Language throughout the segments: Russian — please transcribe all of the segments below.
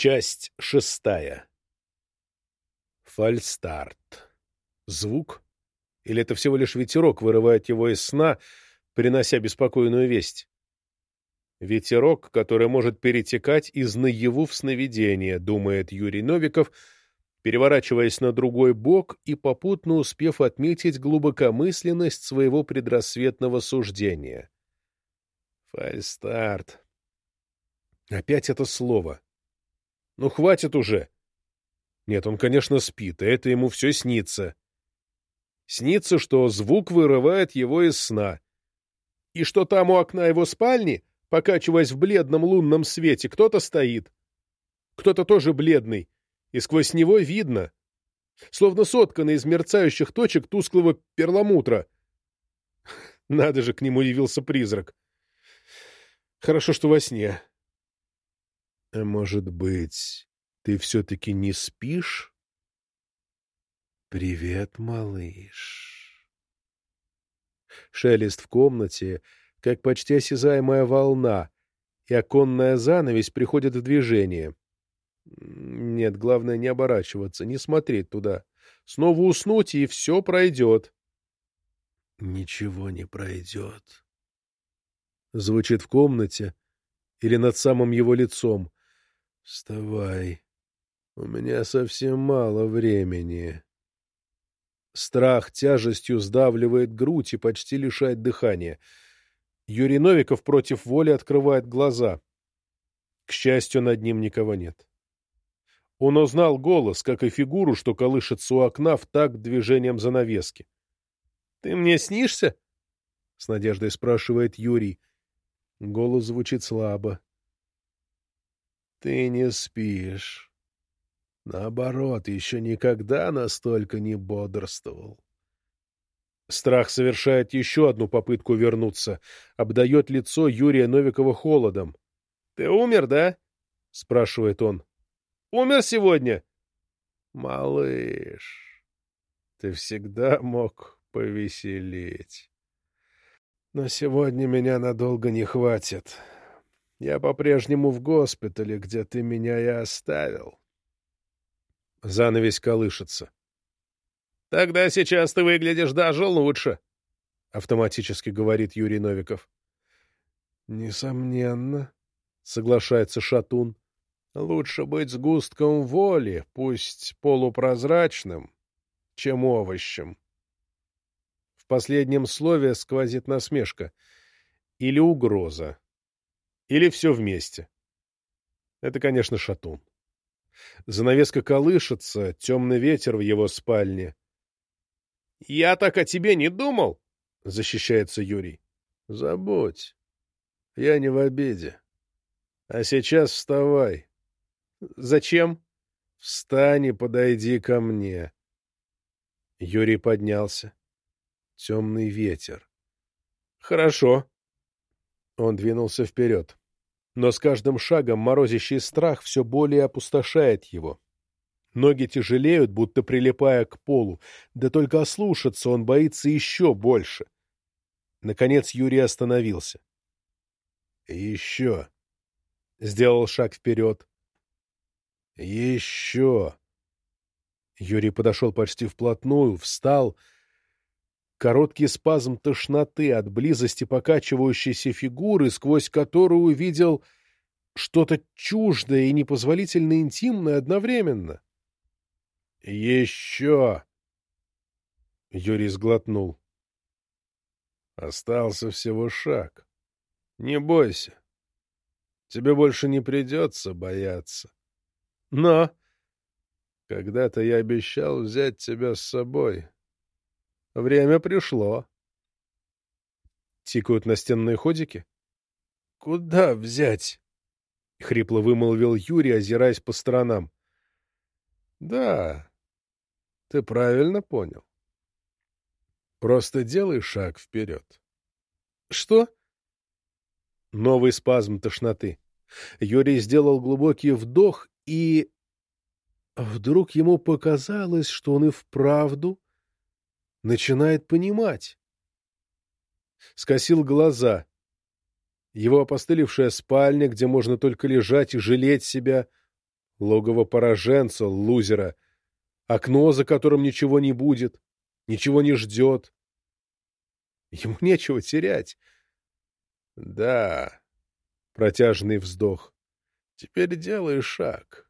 Часть шестая. Фальстарт. Звук? Или это всего лишь ветерок вырывает его из сна, принося беспокойную весть? Ветерок, который может перетекать из наяву в сновидение, думает Юрий Новиков, переворачиваясь на другой бок и попутно успев отметить глубокомысленность своего предрассветного суждения. Фальстарт. Опять это слово. Ну, хватит уже. Нет, он, конечно, спит, и это ему все снится. Снится, что звук вырывает его из сна. И что там у окна его спальни, покачиваясь в бледном лунном свете, кто-то стоит. Кто-то тоже бледный, и сквозь него видно, словно сотканный из мерцающих точек тусклого перламутра. Надо же, к нему явился призрак. Хорошо, что во сне. А может быть, ты все-таки не спишь? Привет, малыш. Шелест в комнате, как почти осязаемая волна, и оконная занавесь приходит в движение. Нет, главное не оборачиваться, не смотреть туда. Снова уснуть, и все пройдет. Ничего не пройдет. Звучит в комнате или над самым его лицом. Вставай. У меня совсем мало времени. Страх тяжестью сдавливает грудь и почти лишает дыхания. Юрий Новиков против воли открывает глаза. К счастью, над ним никого нет. Он узнал голос, как и фигуру, что колышется у окна в такт движением занавески. — Ты мне снишься? — с надеждой спрашивает Юрий. Голос звучит слабо. Ты не спишь. Наоборот, еще никогда настолько не бодрствовал. Страх совершает еще одну попытку вернуться, обдает лицо Юрия Новикова холодом. — Ты умер, да? — спрашивает он. — Умер сегодня? — Малыш, ты всегда мог повеселить. Но сегодня меня надолго не хватит. Я по-прежнему в госпитале, где ты меня и оставил. Занавесь колышется. — Тогда сейчас ты выглядишь даже лучше, — автоматически говорит Юрий Новиков. — Несомненно, — соглашается Шатун. — Лучше быть сгустком воли, пусть полупрозрачным, чем овощем. В последнем слове сквозит насмешка или угроза. Или все вместе. Это, конечно, шатун. Занавеска колышется, темный ветер в его спальне. — Я так о тебе не думал, — защищается Юрий. — Забудь. Я не в обиде. А сейчас вставай. — Зачем? — Встань и подойди ко мне. Юрий поднялся. Темный ветер. — Хорошо. Он двинулся вперед но с каждым шагом морозящий страх все более опустошает его. Ноги тяжелеют, будто прилипая к полу, да только ослушаться он боится еще больше. Наконец Юрий остановился. «Еще!» — сделал шаг вперед. «Еще!» Юрий подошел почти вплотную, встал — Короткий спазм тошноты от близости покачивающейся фигуры, сквозь которую увидел что-то чуждое и непозволительно интимное одновременно. «Еще!» Юрий сглотнул. «Остался всего шаг. Не бойся. Тебе больше не придется бояться. Но когда-то я обещал взять тебя с собой». Время пришло. Тикают настенные ходики. — Куда взять? — хрипло вымолвил Юрий, озираясь по сторонам. — Да, ты правильно понял. Просто делай шаг вперед. — Что? Новый спазм тошноты. Юрий сделал глубокий вдох, и... Вдруг ему показалось, что он и вправду начинает понимать. Скосил глаза. Его опостылевшая спальня, где можно только лежать и жалеть себя, Логово пораженца, лузера. Окно, за которым ничего не будет, ничего не ждет. Ему нечего терять. Да, протяжный вздох. Теперь делай шаг.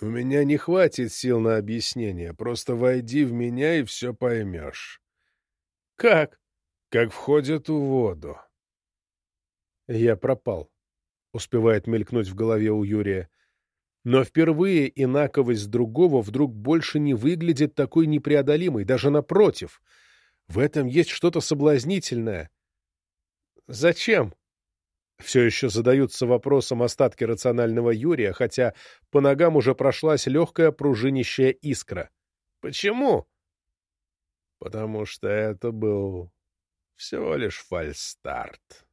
У меня не хватит сил на объяснение. Просто войди в меня и все поймешь. Как? Как входят в воду. Я пропал. Успевает мелькнуть в голове у Юрия. Но впервые инаковость другого вдруг больше не выглядит такой непреодолимой, даже напротив. В этом есть что-то соблазнительное. Зачем? Все еще задаются вопросом остатки рационального Юрия, хотя по ногам уже прошлась легкая пружинищая искра. Почему? Потому что это был всего лишь фальстарт.